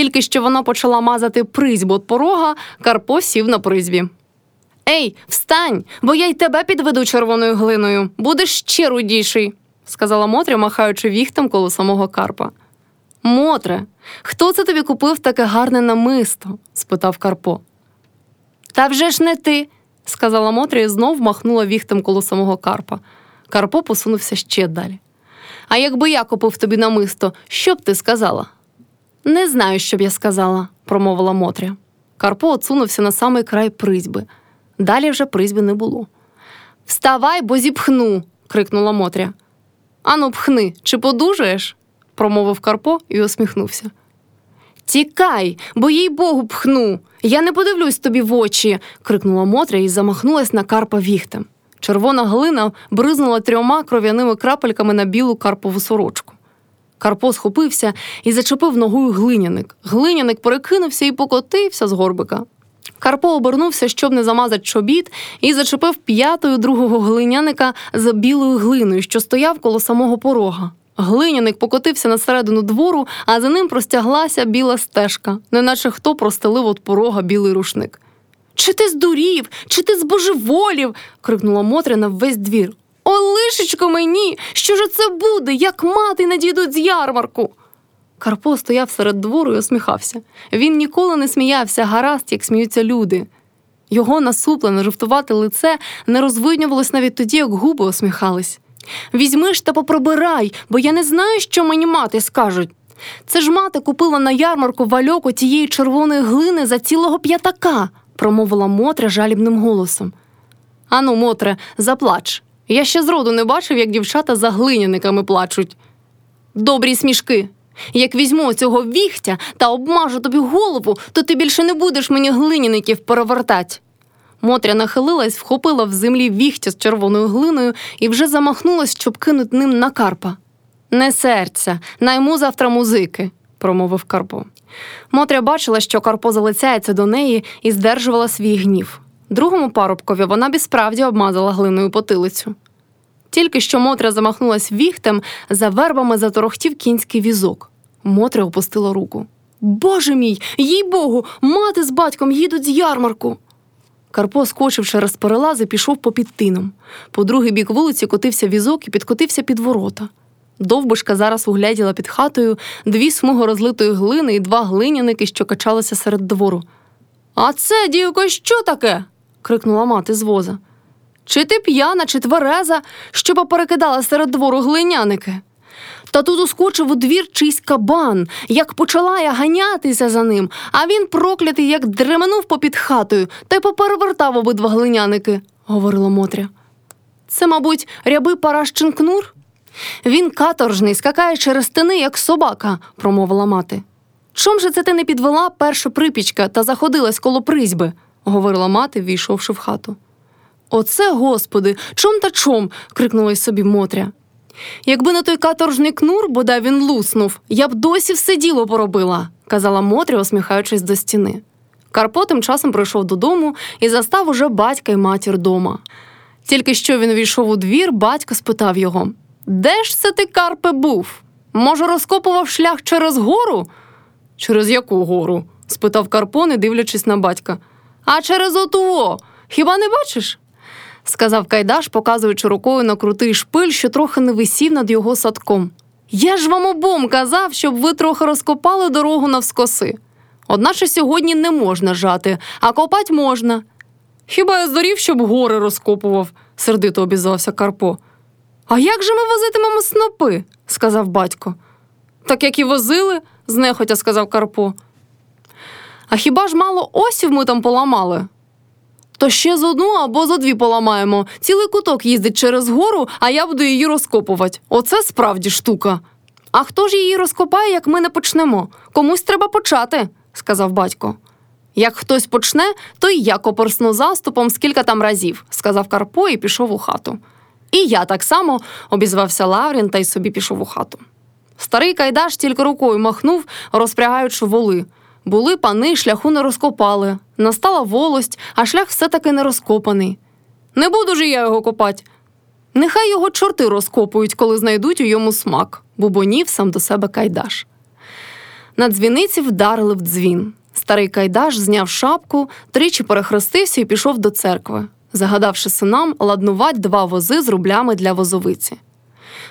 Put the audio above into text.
Тільки що вона почала мазати призьбу від порога, Карпо сів на призьбі. Ей, встань, бо я й тебе підведу червоною глиною. Будеш ще рудіший, сказала Мотря, махаючи віхтем коло самого Карпа. Мотре, хто це тобі купив таке гарне намисто? спитав Карпо. Та вже ж не ти, сказала Мотря і знов махнула віхтем коло самого Карпа. Карпо посунувся ще далі. А якби я купив тобі намисто, що б ти сказала? Не знаю, що б я сказала, промовила Мотря. Карпо отсунувся на самий край призьби. Далі вже призьби не було. Вставай, бо зіпхну. крикнула Мотря. Ану, пхни, чи подужаєш? промовив Карпо і усміхнувся. Тікай, бо їй богу пхну. Я не подивлюсь тобі в очі. крикнула Мотря і замахнулась на Карпа віхтем. Червона глина бризнула трьома кров'яними крапельками на білу карпову сорочку. Карпо схопився і зачепив ногою глиняник. Глиняник перекинувся і покотився з горбика. Карпо обернувся, щоб не замазати чобіт, і зачепив п'ятою другого глиняника за білою глиною, що стояв коло самого порога. Глиняник покотився на середину двору, а за ним простяглася біла стежка, неначе хто простелив від порога білий рушник. Чи ти здурів, чи ти збожеволів? крикнула Мотря на весь двір. О, лишечко мені! Що ж це буде, як мати надійдуть з ярмарку? Карпо стояв серед двору і усміхався. Він ніколи не сміявся гаразд, як сміються люди. Його насуплене, жовтувате лице не розвиднювалось навіть тоді, як губи усміхались. Візьми ж та попробирай, бо я не знаю, що мені мати скажуть. Це ж мати купила на ярмарку вальоку тієї червоної глини за цілого п'ятака, промовила Мотря жалібним голосом. Ану, Мотре, заплач. Я ще зроду не бачив, як дівчата за глиняниками плачуть. Добрі смішки. Як візьму цього віхтя та обмажу тобі голову, то ти більше не будеш мені глиняників перевертать. Мотря нахилилась, вхопила в землі віхтя з червоною глиною і вже замахнулась, щоб кинути ним на Карпа. Не серця, найму завтра музики, промовив Карпо. Мотря бачила, що Карпо залицяється до неї і здержувала свій гнів. Другому парубкові вона б справді обмазала глиною потилицю. Тільки що Мотря замахнулась віхтем, за вербами заторохтів кінський візок. Мотря опустила руку. Боже мій, їй богу, мати з батьком їдуть з ярмарку. Карпо, скочив через перелази, пішов попід тином. По другий бік вулиці котився візок і підкотився під ворота. Довбишка зараз угляділа під хатою дві смуги розлитої глини і два глиняники, що качалися серед двору. А це, дівко, що таке? Крикнула мати з воза. Чи ти п'яна, чи твереза, що поперекидала серед двору глиняники? Та тут ускочив у двір чийсь кабан, як почала я ганятися за ним, а він проклятий, як дременув попід хатою, та й поперевертав обидва глиняники, говорила Мотря. Це, мабуть, рябий паращин кнур? Він каторжний, скакає через стени, як собака, промовила мати. Чом же це ти не підвела перша припічка та заходилась коло призьби? Говорила мати, війшовши в хату. Оце, господи, чом та чом? крикнула й собі Мотря. Якби не той каторжний кнур, бодай він луснув, я б досі все діло поробила, казала Мотря, усміхаючись до стіни. Карпо тим часом прийшов додому і застав уже батька й матір дома. Тільки що він війшов у двір, батько спитав його Де ж це ти, Карпе, був? Може, розкопував шлях через гору? Через яку гору? спитав Карпо, не дивлячись на батька. А через отуво. Хіба не бачиш? сказав Кайдаш, показуючи рукою на крутий шпиль, що трохи не висів над його садком. Я ж вам обом казав, щоб ви трохи розкопали дорогу навскоси. Одначе сьогодні не можна жати, а копать можна. Хіба я здорів, щоб гори розкопував, сердито обізвався Карпо. А як же ми возитимемо снопи? сказав батько. Так як і возили, знехотя сказав Карпо. А хіба ж мало осів ми там поламали? То ще з одну або за дві поламаємо. Цілий куток їздить через гору, а я буду її розкопувати. Оце справді штука. А хто ж її розкопає, як ми не почнемо? Комусь треба почати, сказав батько. Як хтось почне, то й я копорсну заступом скільки там разів, сказав Карпо і пішов у хату. І я так само обізвався Лаврін та й собі пішов у хату. Старий Кайдаш тільки рукою махнув, розпрягаючи воли. Були пани, шляху не розкопали. Настала волость, а шлях все таки не розкопаний. Не буду ж я його копати. Нехай його чорти розкопують, коли знайдуть у йому смак, бубонів сам до себе Кайдаш. На дзвіниці вдарили в дзвін. Старий Кайдаш зняв шапку, тричі перехрестився і пішов до церкви, загадавши синам ладнувать два вози з рублями для возовиці.